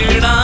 கிடா